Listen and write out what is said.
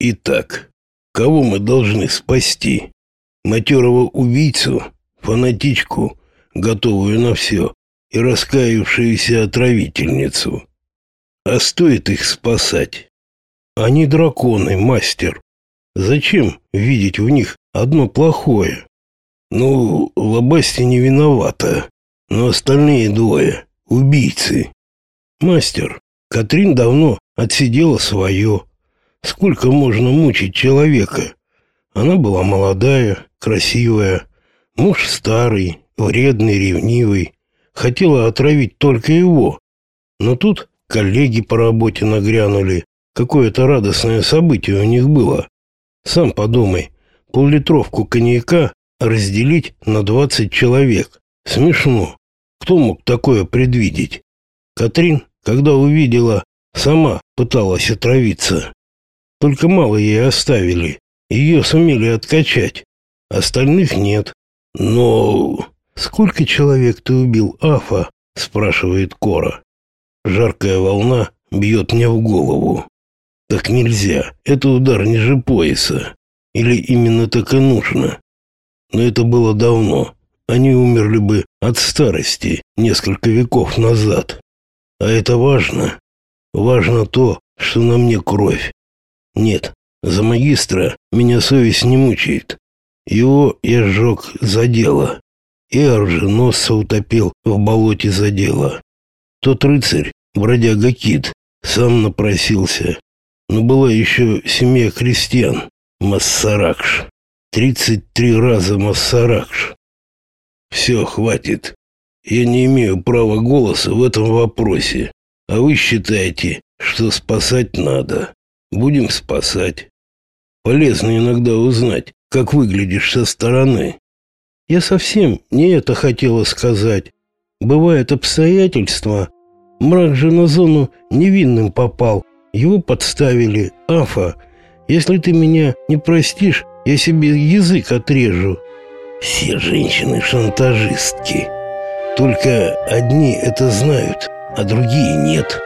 Итак, кого мы должны спасти? Матерого убийцу, фанатичку, готовую на все, и раскаявшуюся отравительницу. А стоит их спасать? Они драконы, мастер. Зачем видеть в них одно плохое? Ну, Лобасти не виновата, но остальные двое — убийцы. Мастер, Катрин давно отсидела свое. Сколько можно мучить человека? Она была молодая, красивая, муж старый, вредный, ревнивый. Хотела отравить только его. Но тут коллеги по работе нагрянули. Какое-то радостное событие у них было. Сам подумай, поллитровку коньяка разделить на 20 человек. Смешно. Кто мог такое предвидеть? Катрин, когда увидела, сама пыталась отравиться. Только мало ей оставили. Ее сумели откачать. Остальных нет. Но сколько человек ты убил, Афа? спрашивает Кора. Жаркая волна бьет мне в голову. Так нельзя. Это удар ниже пояса. Или именно так и нужно? Но это было давно. Они умерли бы от старости несколько веков назад. А это важно. Важно то, что на мне кровь. Нет, за магистра меня совесть не мучает. Его я сжег за дело. И оруженосца утопил в болоте за дело. Тот рыцарь, бродяга Кит, сам напросился. Но была еще семья крестьян, Массаракш. Тридцать три раза Массаракш. Все, хватит. Я не имею права голоса в этом вопросе. А вы считаете, что спасать надо. Будем спасать. Полезно иногда узнать, как выглядишь со стороны. Я совсем не это хотела сказать. Бывают обстоятельства. Мрак же на зону невинным попал. Его подставили. Афа, если ты меня не простишь, я себе язык отрежу. Все женщины шантажистки. Только одни это знают, а другие нет.